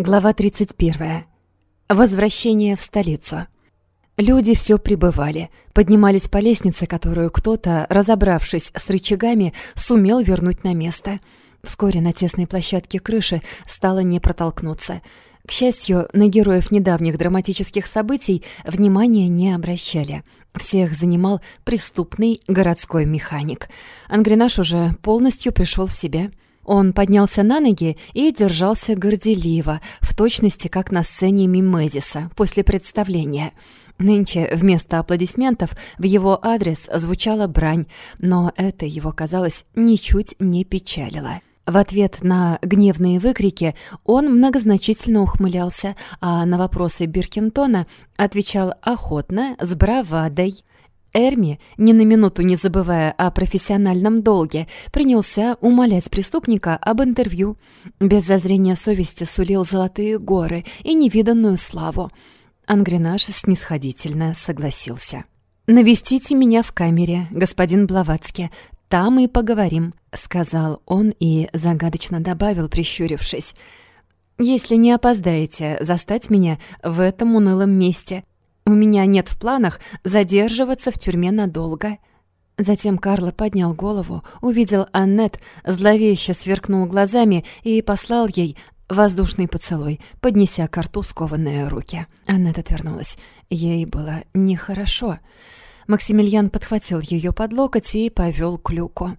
Глава 31. Возвращение в столицу. Люди все прибывали, поднимались по лестнице, которую кто-то, разобравшись с рычагами, сумел вернуть на место. Вскоре на тесной площадке крыши стало не протолкнуться. К счастью, на героев недавних драматических событий внимания не обращали. Всех занимал преступный городской механик. Ангренаж уже полностью пришел в себя — он поднялся на ноги и держался горделиво, в точности как на сцене Мимезиса после представления. Нынче вместо аплодисментов в его адрес звучала брань, но это его, казалось, ничуть не печалило. В ответ на гневные выкрики он многозначительно ухмылялся, а на вопросы Биркинтона отвечал охотно, с бравадой. Эрми, ни на минуту не забывая о профессиональном долге, принялся умолять преступника об интервью. Без зазрения совести сулил золотые горы и невиданную славу. Ангренаж снисходительно согласился. «Навестите меня в камере, господин Блаватский, там и поговорим», — сказал он и загадочно добавил, прищурившись. «Если не опоздаете застать меня в этом унылом месте, у меня нет в планах задерживаться в тюрьме надолго». Затем Карло поднял голову, увидел Аннет, зловеще сверкнул глазами и послал ей воздушный поцелуй, поднеся к рту скованные руки. Аннет отвернулась. Ей было нехорошо. Максимилиан подхватил ее под локоть и повел к люку.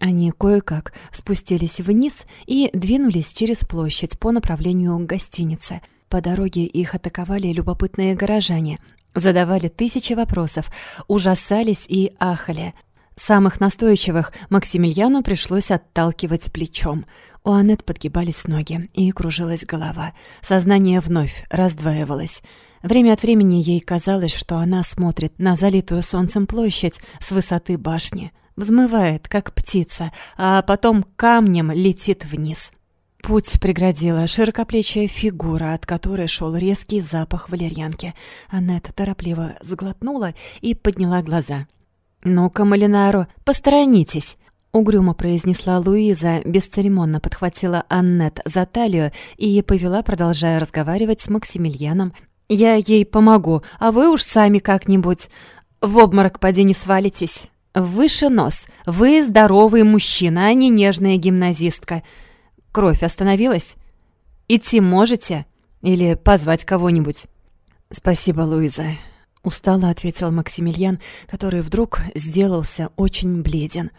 Они кое-как спустились вниз и двинулись через площадь по направлению к гостинице — по дороге их атаковали любопытные горожане, задавали тысячи вопросов, ужасались и ахали. Самых настойчивых Максимилиану пришлось отталкивать плечом. У Аннет подгибались ноги и кружилась голова. Сознание вновь раздваивалось. Время от времени ей казалось, что она смотрит на залитую солнцем площадь с высоты башни, взмывает, как птица, а потом камнем летит вниз. Путь преградила широкоплечья фигура, от которой шел резкий запах валерьянки. Аннет торопливо сглотнула и подняла глаза. «Ну-ка, Малинаро, посторонитесь!» Угрюмо произнесла Луиза, бесцеремонно подхватила Аннет за талию и повела, продолжая разговаривать с Максимилианом. «Я ей помогу, а вы уж сами как-нибудь в обморок поди не свалитесь. Выше нос. Вы здоровый мужчина, а не нежная гимназистка. Кровь остановилась? Идти можете? Или позвать кого-нибудь?» «Спасибо, Луиза», — устало ответил Максимилиан, который вдруг сделался очень бледен.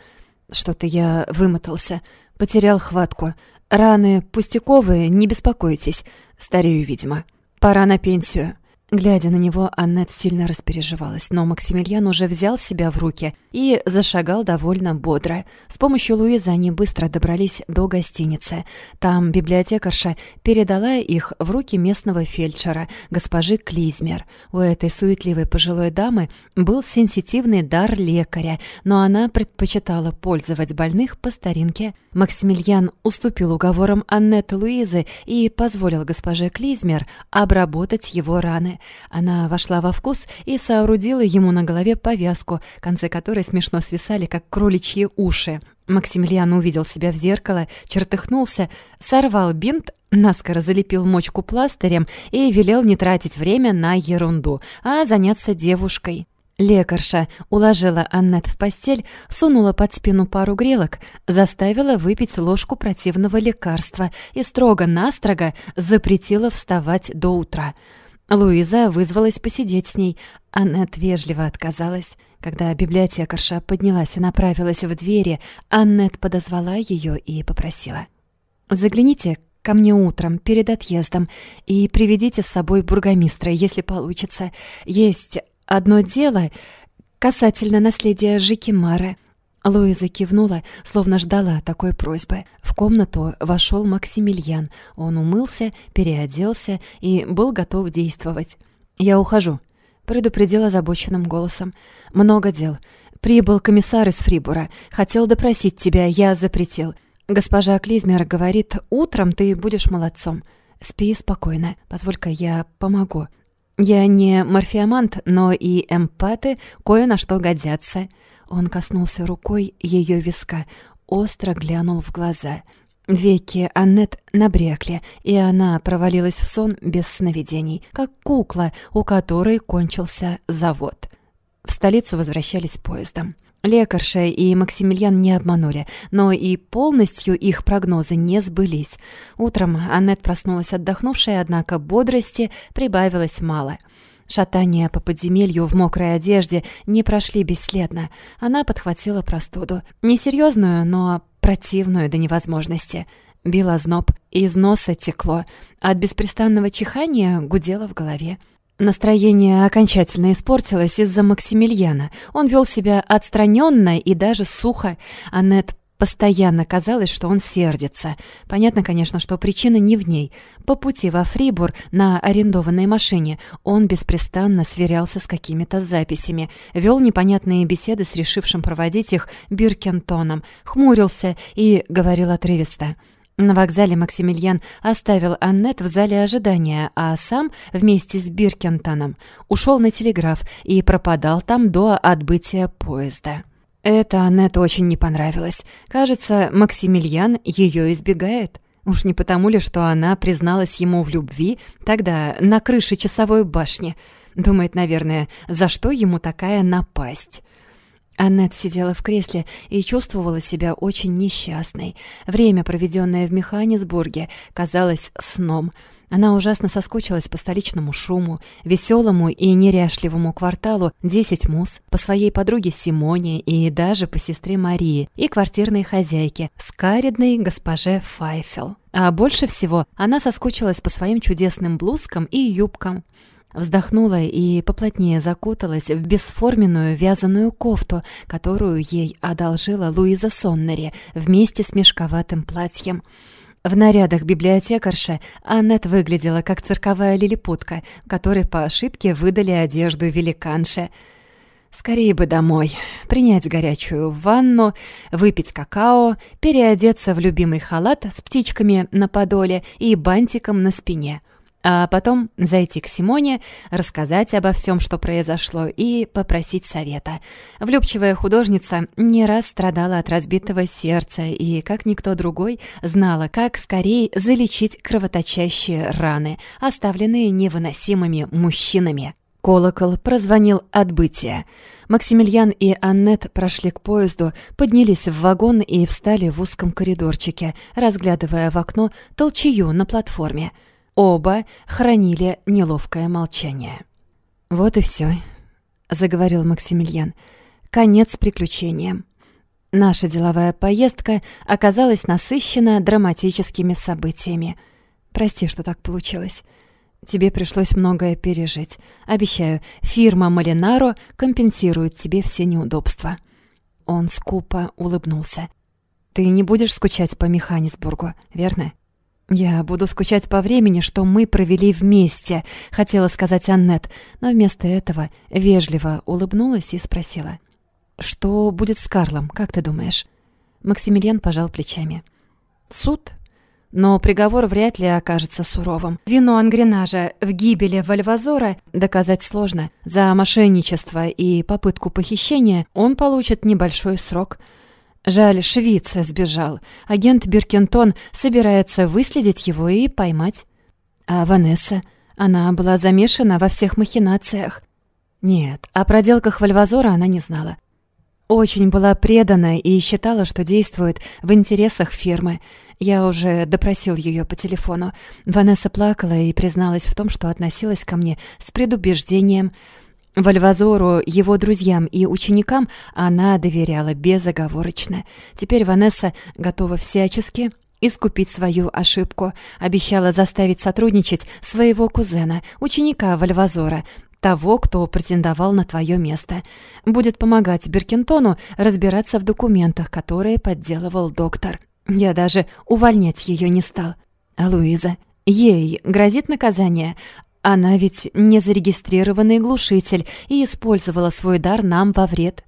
«Что-то я вымотался, потерял хватку. Раны пустяковые, не беспокойтесь. Старею, видимо. Пора на пенсию». Глядя на него, Аннет сильно распереживалась, но Максимилиан уже взял себя в руки и зашагал довольно бодро. С помощью Луизы они быстро добрались до гостиницы. Там библиотекарша передала их в руки местного фельдшера, госпожи Клизмер. У этой суетливой пожилой дамы был сенситивный дар лекаря, но она предпочитала пользовать больных по старинке. Максимилиан уступил уговорам Аннет и Луизы и позволил госпоже Клизмер обработать его раны. Она вошла во вкус и соорудила ему на голове повязку, концы которой смешно свисали, как кроличьи уши. Максимилиан увидел себя в зеркало, чертыхнулся, сорвал бинт, наскоро залепил мочку пластырем и велел не тратить время на ерунду, а заняться девушкой. Лекарша уложила Аннет в постель, сунула под спину пару грелок, заставила выпить ложку противного лекарства и строго-настрого запретила вставать до утра. Луиза вызвалась посидеть с ней. Аннет вежливо отказалась. Когда библиотекарша поднялась и направилась в двери, Аннет подозвала ее и попросила. «Загляните ко мне утром перед отъездом и приведите с собой бургомистра, если получится. Есть одно дело касательно наследия Жикимара. Луиза кивнула, словно ждала такой просьбы. В комнату вошел Максимилиан. Он умылся, переоделся и был готов действовать. «Я ухожу», — предупредил озабоченным голосом. «Много дел. Прибыл комиссар из Фрибура. Хотел допросить тебя, я запретил. Госпожа Клизмер говорит, утром ты будешь молодцом. Спи спокойно. Позволь-ка я помогу. Я не морфиамант, но и эмпаты кое на что годятся». Он коснулся рукой ее виска, остро глянул в глаза. Веки Аннет набрякли, и она провалилась в сон без сновидений, как кукла, у которой кончился завод. В столицу возвращались поездом. Лекарша и Максимилиан не обманули, но и полностью их прогнозы не сбылись. Утром Аннет проснулась отдохнувшая, однако бодрости прибавилось мало. Шатания по подземелью в мокрой одежде не прошли бесследно. Она подхватила простуду. Несерьезную, но противную до невозможности. Бил озноб, из носа текло, от беспрестанного чихания гудело в голове. Настроение окончательно испортилось из-за Максимилиана. Он вел себя отстраненно и даже сухо. Аннет постоянно казалось, что он сердится. Понятно, конечно, что причина не в ней. По пути во Фрибур на арендованной машине он беспрестанно сверялся с какими-то записями, вел непонятные беседы с решившим проводить их Биркентоном, хмурился и говорил отрывисто — на вокзале Максимилиан оставил Аннет в зале ожидания, а сам вместе с Биркентоном ушел на телеграф и пропадал там до отбытия поезда. Это Аннет очень не понравилось. Кажется, Максимилиан ее избегает. Уж не потому ли, что она призналась ему в любви тогда на крыше часовой башни. Думает, наверное, за что ему такая напасть. Аннет сидела в кресле и чувствовала себя очень несчастной. Время, проведенное в Механисбурге, казалось сном. Она ужасно соскучилась по столичному шуму, веселому и неряшливому кварталу «Десять мус», по своей подруге Симоне и даже по сестре Марии и квартирной хозяйке, скаридной госпоже Файфел. А больше всего она соскучилась по своим чудесным блузкам и юбкам. Вздохнула и поплотнее закуталась в бесформенную вязаную кофту, которую ей одолжила Луиза Соннери вместе с мешковатым платьем. В нарядах библиотекарши Аннет выглядела как цирковая лилипутка, которой по ошибке выдали одежду великанше. Скорее бы домой, принять горячую ванну, выпить какао, переодеться в любимый халат с птичками на подоле и бантиком на спине — а потом зайти к Симоне, рассказать обо всем, что произошло, и попросить совета. Влюбчивая художница не раз страдала от разбитого сердца и, как никто другой, знала, как скорее залечить кровоточащие раны, оставленные невыносимыми мужчинами. Колокол прозвонил отбытие. Максимилиан и Аннет прошли к поезду, поднялись в вагон и встали в узком коридорчике, разглядывая в окно толчею на платформе — Оба хранили неловкое молчание. «Вот и все, заговорил Максимилиан. «Конец приключениям. Наша деловая поездка оказалась насыщена драматическими событиями. Прости, что так получилось. Тебе пришлось многое пережить. Обещаю, фирма Малинаро компенсирует тебе все неудобства». Он скупо улыбнулся. «Ты не будешь скучать по Механисбургу, верно?» «Я буду скучать по времени, что мы провели вместе», — хотела сказать Аннет, но вместо этого вежливо улыбнулась и спросила. «Что будет с Карлом, как ты думаешь?» Максимилиан пожал плечами. «Суд?» Но приговор вряд ли окажется суровым. Вину ангренажа в гибели Вальвазора доказать сложно. За мошенничество и попытку похищения он получит небольшой срок — Жаль, Швица сбежал. Агент Биркентон собирается выследить его и поймать. А Ванесса? Она была замешана во всех махинациях. Нет, о проделках Вальвазора она не знала. Очень была предана и считала, что действует в интересах фирмы. Я уже допросил ее по телефону. Ванесса плакала и призналась в том, что относилась ко мне с предубеждением – Вальвазору, его друзьям и ученикам она доверяла безоговорочно. Теперь Ванесса готова всячески искупить свою ошибку, обещала заставить сотрудничать своего кузена, ученика Вальвазора, того, кто претендовал на твое место. Будет помогать Беркинтону разбираться в документах, которые подделывал доктор. Я даже увольнять ее не стал. А Луиза? Ей грозит наказание, она ведь не зарегистрированный глушитель и использовала свой дар нам во вред.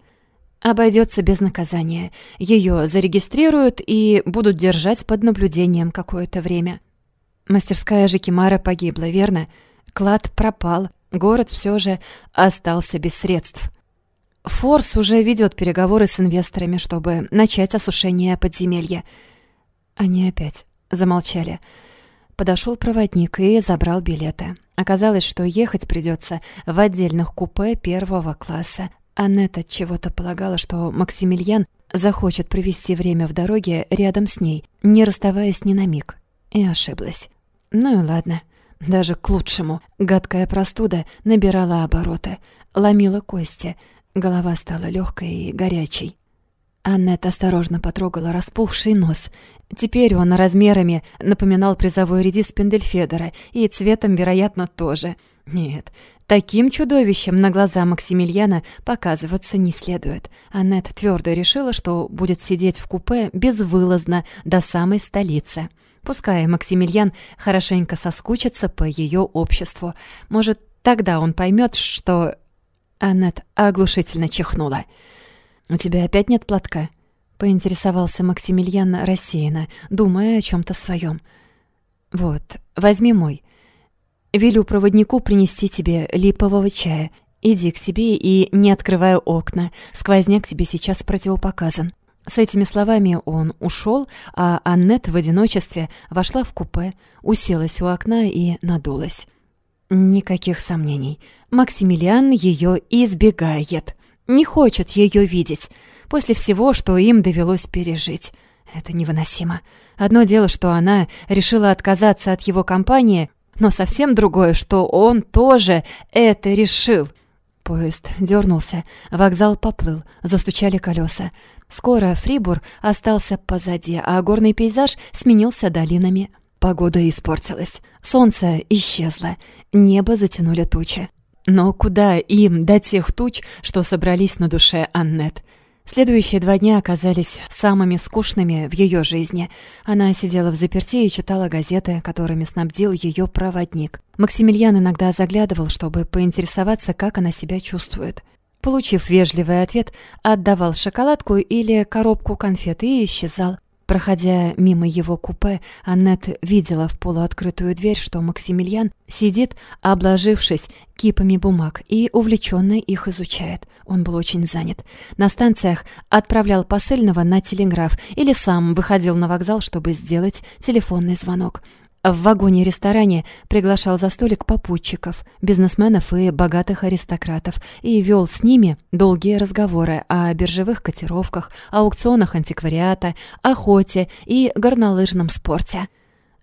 Обойдется без наказания. Ее зарегистрируют и будут держать под наблюдением какое-то время. Мастерская Жикимара погибла, верно? Клад пропал. Город все же остался без средств. Форс уже ведет переговоры с инвесторами, чтобы начать осушение подземелья. Они опять замолчали. Подошел проводник и забрал билеты. Оказалось, что ехать придется в отдельных купе первого класса. Аннет от чего-то полагала, что Максимилиан захочет провести время в дороге рядом с ней, не расставаясь ни на миг. И ошиблась. Ну и ладно. Даже к лучшему. Гадкая простуда набирала обороты, ломила кости. Голова стала легкой и горячей. Аннет осторожно потрогала распухший нос. Теперь он размерами напоминал призовой редис Пендельфедера и цветом, вероятно, тоже. Нет, таким чудовищем на глаза Максимилиана показываться не следует. Аннет твердо решила, что будет сидеть в купе безвылазно до самой столицы. Пускай Максимилиан хорошенько соскучится по ее обществу. Может, тогда он поймет, что... Аннет оглушительно чихнула. «У тебя опять нет платка?» — поинтересовался Максимилиан рассеянно, думая о чем то своем. «Вот, возьми мой. Велю проводнику принести тебе липового чая. Иди к себе и не открывай окна. Сквозняк тебе сейчас противопоказан». С этими словами он ушел, а Аннет в одиночестве вошла в купе, уселась у окна и надулась. Никаких сомнений. Максимилиан ее избегает не хочет ее видеть, после всего, что им довелось пережить. Это невыносимо. Одно дело, что она решила отказаться от его компании, но совсем другое, что он тоже это решил. Поезд дернулся, вокзал поплыл, застучали колеса. Скоро Фрибур остался позади, а горный пейзаж сменился долинами. Погода испортилась, солнце исчезло, небо затянули тучи. Но куда им до тех туч, что собрались на душе Аннет? Следующие два дня оказались самыми скучными в ее жизни. Она сидела в заперти и читала газеты, которыми снабдил ее проводник. Максимилиан иногда заглядывал, чтобы поинтересоваться, как она себя чувствует. Получив вежливый ответ, отдавал шоколадку или коробку конфет и исчезал. Проходя мимо его купе, Аннет видела в полуоткрытую дверь, что Максимилиан сидит, обложившись кипами бумаг, и увлеченно их изучает. Он был очень занят. На станциях отправлял посыльного на телеграф или сам выходил на вокзал, чтобы сделать телефонный звонок. В вагоне-ресторане приглашал за столик попутчиков, бизнесменов и богатых аристократов и вел с ними долгие разговоры о биржевых котировках, аукционах антиквариата, охоте и горнолыжном спорте.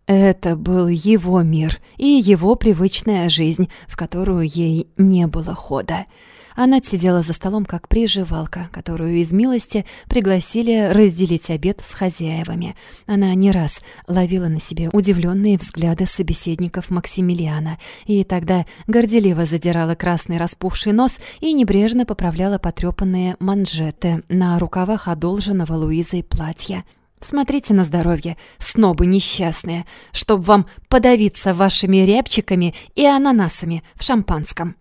Это был его мир и его привычная жизнь, в которую ей не было хода. Она сидела за столом как приживалка, которую из милости пригласили разделить обед с хозяевами. Она не раз ловила на себе удивленные взгляды собеседников Максимилиана, и тогда горделиво задирала красный распухший нос и небрежно поправляла потрепанные манжеты на рукавах одолженного Луизой платья. Смотрите на здоровье, снобы несчастные, чтоб вам подавиться вашими рябчиками и ананасами в шампанском.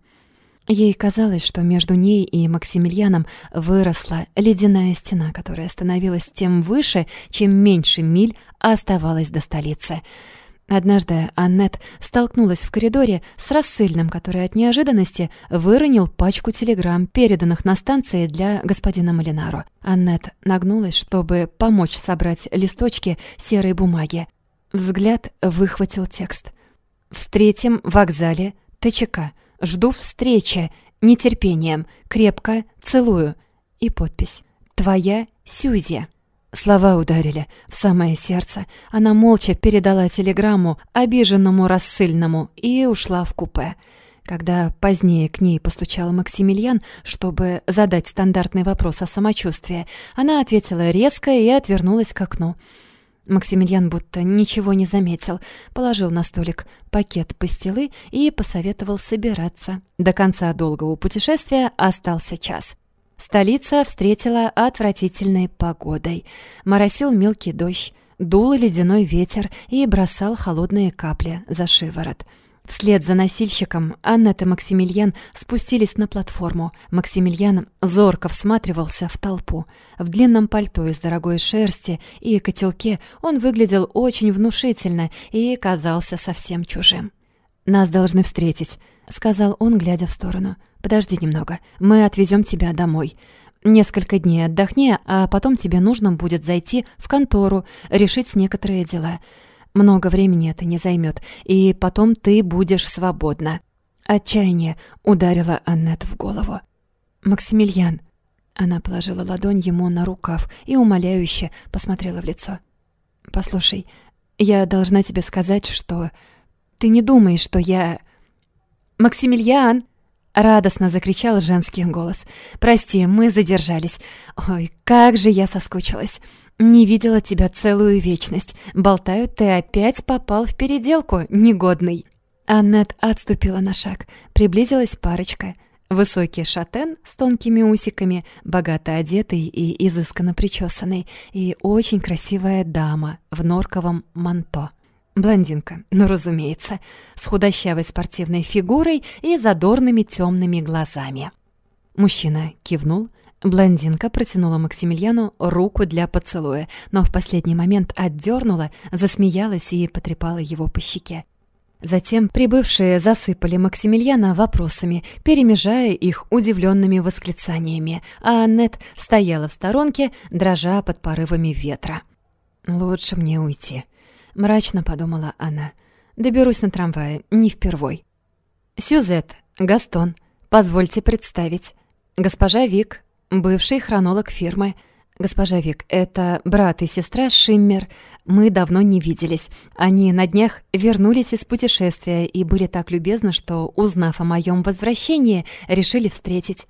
Ей казалось, что между ней и Максимилианом выросла ледяная стена, которая становилась тем выше, чем меньше миль оставалось до столицы. Однажды Аннет столкнулась в коридоре с рассыльным, который от неожиданности выронил пачку телеграмм, переданных на станции для господина Малинаро. Аннет нагнулась, чтобы помочь собрать листочки серой бумаги. Взгляд выхватил текст. «В третьем вокзале ТЧК. Жду встречи. Нетерпением. Крепко целую. И подпись. Твоя Сюзи. Слова ударили в самое сердце. Она молча передала телеграмму обиженному рассыльному и ушла в купе. Когда позднее к ней постучал Максимилиан, чтобы задать стандартный вопрос о самочувствии, она ответила резко и отвернулась к окну. Максимилиан будто ничего не заметил, положил на столик пакет пастилы и посоветовал собираться. До конца долгого путешествия остался час. Столица встретила отвратительной погодой. Моросил мелкий дождь, дул ледяной ветер и бросал холодные капли за шиворот. Вслед за носильщиком Аннет и Максимилиан спустились на платформу. Максимилиан зорко всматривался в толпу. В длинном пальто из дорогой шерсти и котелке он выглядел очень внушительно и казался совсем чужим. «Нас должны встретить», — сказал он, глядя в сторону. «Подожди немного, мы отвезем тебя домой». Несколько дней отдохни, а потом тебе нужно будет зайти в контору, решить некоторые дела. Много времени это не займет, и потом ты будешь свободна». Отчаяние ударило Аннет в голову. «Максимилиан!» Она положила ладонь ему на рукав и умоляюще посмотрела в лицо. «Послушай, я должна тебе сказать, что... Ты не думаешь, что я...» «Максимилиан!» — радостно закричал женский голос. «Прости, мы задержались. Ой, как же я соскучилась. Не видела тебя целую вечность. Болтают, ты опять попал в переделку, негодный». Аннет отступила на шаг. Приблизилась парочка. Высокий шатен с тонкими усиками, богато одетый и изысканно причесанный, и очень красивая дама в норковом манто. Блондинка, ну разумеется, с худощавой спортивной фигурой и задорными темными глазами. Мужчина кивнул, Блондинка протянула Максимилиану руку для поцелуя, но в последний момент отдернула, засмеялась и потрепала его по щеке. Затем прибывшие засыпали Максимилиана вопросами, перемежая их удивленными восклицаниями, а Аннет стояла в сторонке, дрожа под порывами ветра. «Лучше мне уйти», — мрачно подумала она. «Доберусь на трамвае, не впервой». «Сюзет, Гастон, позвольте представить. Госпожа Вик, бывший хронолог фирмы. Госпожа Вик, это брат и сестра Шиммер, мы давно не виделись. Они на днях вернулись из путешествия и были так любезны, что, узнав о моем возвращении, решили встретить.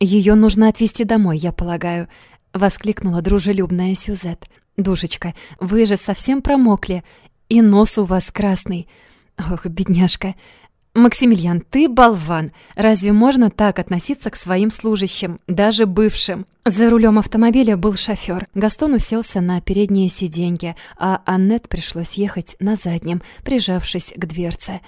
Ее нужно отвезти домой, я полагаю», — воскликнула дружелюбная Сюзет. «Душечка, вы же совсем промокли, и нос у вас красный. Ох, бедняжка, «Максимилиан, ты болван! Разве можно так относиться к своим служащим, даже бывшим?» За рулем автомобиля был шофер. Гастон уселся на переднее сиденье, а Аннет пришлось ехать на заднем, прижавшись к дверце.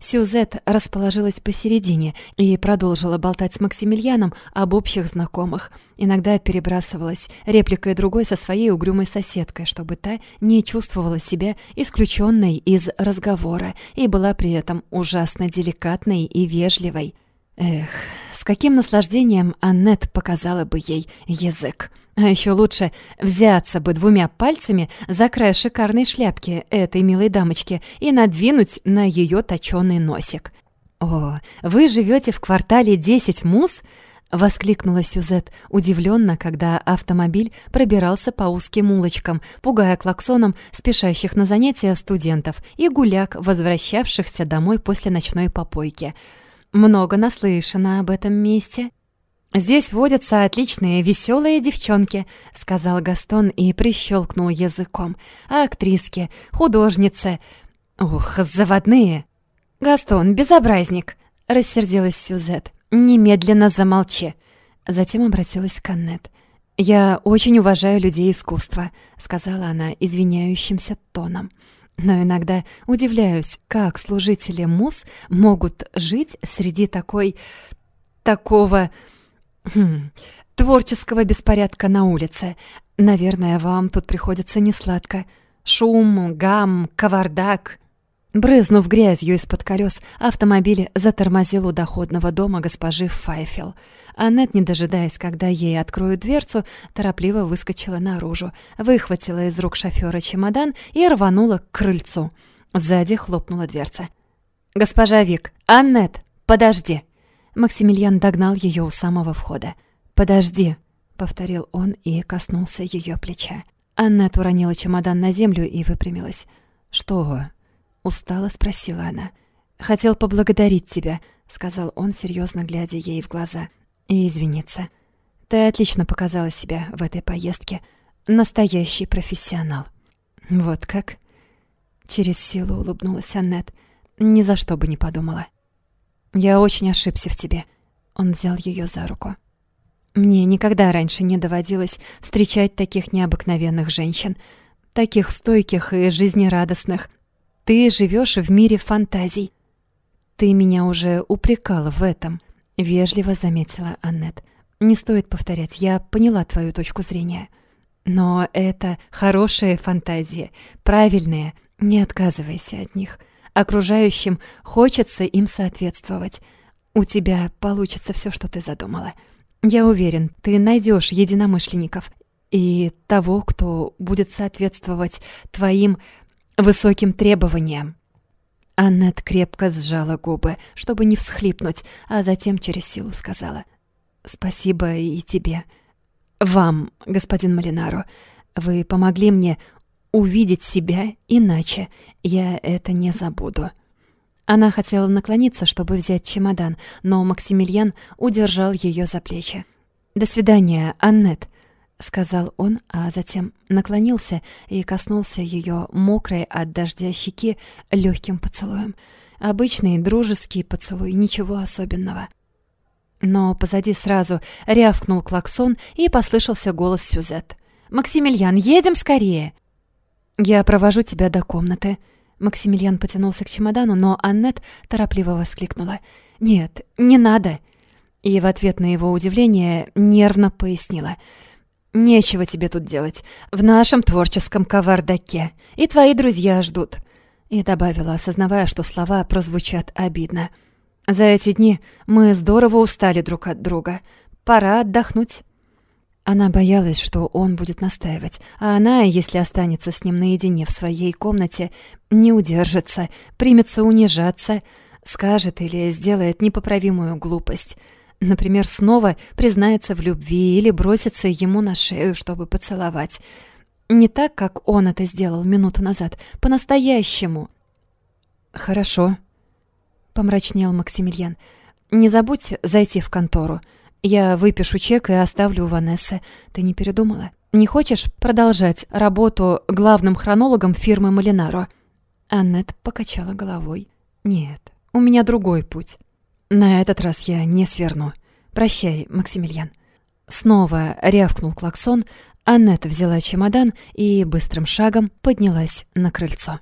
Сюзет расположилась посередине и продолжила болтать с Максимилианом об общих знакомых. Иногда перебрасывалась репликой другой со своей угрюмой соседкой, чтобы та не чувствовала себя исключенной из разговора и была при этом ужасно деликатной и вежливой. Эх, с каким наслаждением Аннет показала бы ей язык. А еще лучше взяться бы двумя пальцами за край шикарной шляпки этой милой дамочки и надвинуть на ее точёный носик. «О, вы живете в квартале 10 мус?» — воскликнула Сюзет, удивленно, когда автомобиль пробирался по узким улочкам, пугая клаксоном спешащих на занятия студентов и гуляк, возвращавшихся домой после ночной попойки. «Много наслышано об этом месте». «Здесь водятся отличные веселые девчонки», — сказал Гастон и прищелкнул языком. «А актриски, художницы... Ух, заводные!» «Гастон, безобразник!» — рассердилась Сюзет. «Немедленно замолчи!» Затем обратилась к Аннет. «Я очень уважаю людей искусства», — сказала она извиняющимся тоном. «Но иногда удивляюсь, как служители МУС могут жить среди такой... такого...» Хм, творческого беспорядка на улице. Наверное, вам тут приходится несладко. Шум, гам, кавардак. Брызнув грязью из-под колес, автомобиль затормозил у доходного дома госпожи Файфел. Аннет, не дожидаясь, когда ей откроют дверцу, торопливо выскочила наружу, выхватила из рук шофера чемодан и рванула к крыльцу. Сзади хлопнула дверца. «Госпожа Вик! Аннет! Подожди!» Максимилиан догнал ее у самого входа. «Подожди», — повторил он и коснулся ее плеча. Анна уронила чемодан на землю и выпрямилась. «Что?» — устало спросила она. «Хотел поблагодарить тебя», — сказал он, серьезно глядя ей в глаза. «И извиниться. Ты отлично показала себя в этой поездке. Настоящий профессионал». «Вот как?» Через силу улыбнулась Аннет. «Ни за что бы не подумала». Я очень ошибся в тебе. Он взял ее за руку. Мне никогда раньше не доводилось встречать таких необыкновенных женщин, таких стойких и жизнерадостных. Ты живешь в мире фантазий. Ты меня уже упрекала в этом, вежливо заметила Аннет. Не стоит повторять, я поняла твою точку зрения. Но это хорошие фантазии, правильные, не отказывайся от них. Окружающим хочется им соответствовать. У тебя получится все, что ты задумала. Я уверен, ты найдешь единомышленников и того, кто будет соответствовать твоим высоким требованиям». Аннет крепко сжала губы, чтобы не всхлипнуть, а затем через силу сказала «Спасибо и тебе. Вам, господин Малинаро, вы помогли мне увидеть себя иначе. Я это не забуду». Она хотела наклониться, чтобы взять чемодан, но Максимилиан удержал ее за плечи. «До свидания, Аннет», — сказал он, а затем наклонился и коснулся ее мокрой от дождя щеки легким поцелуем. Обычный дружеский поцелуй, ничего особенного. Но позади сразу рявкнул клаксон и послышался голос Сюзет. «Максимилиан, едем скорее!» «Я провожу тебя до комнаты». Максимилиан потянулся к чемодану, но Аннет торопливо воскликнула. «Нет, не надо!» И в ответ на его удивление нервно пояснила. «Нечего тебе тут делать. В нашем творческом кавардаке. И твои друзья ждут». И добавила, осознавая, что слова прозвучат обидно. «За эти дни мы здорово устали друг от друга. Пора отдохнуть». Она боялась, что он будет настаивать, а она, если останется с ним наедине в своей комнате, не удержится, примется унижаться, скажет или сделает непоправимую глупость. Например, снова признается в любви или бросится ему на шею, чтобы поцеловать. Не так, как он это сделал минуту назад, по-настоящему. «Хорошо», — помрачнел Максимилиан. «Не забудь зайти в контору». Я выпишу чек и оставлю у Ванессы. Ты не передумала? Не хочешь продолжать работу главным хронологом фирмы Малинаро?» Аннет покачала головой. «Нет, у меня другой путь. На этот раз я не сверну. Прощай, Максимилиан». Снова рявкнул клаксон, Аннет взяла чемодан и быстрым шагом поднялась на крыльцо.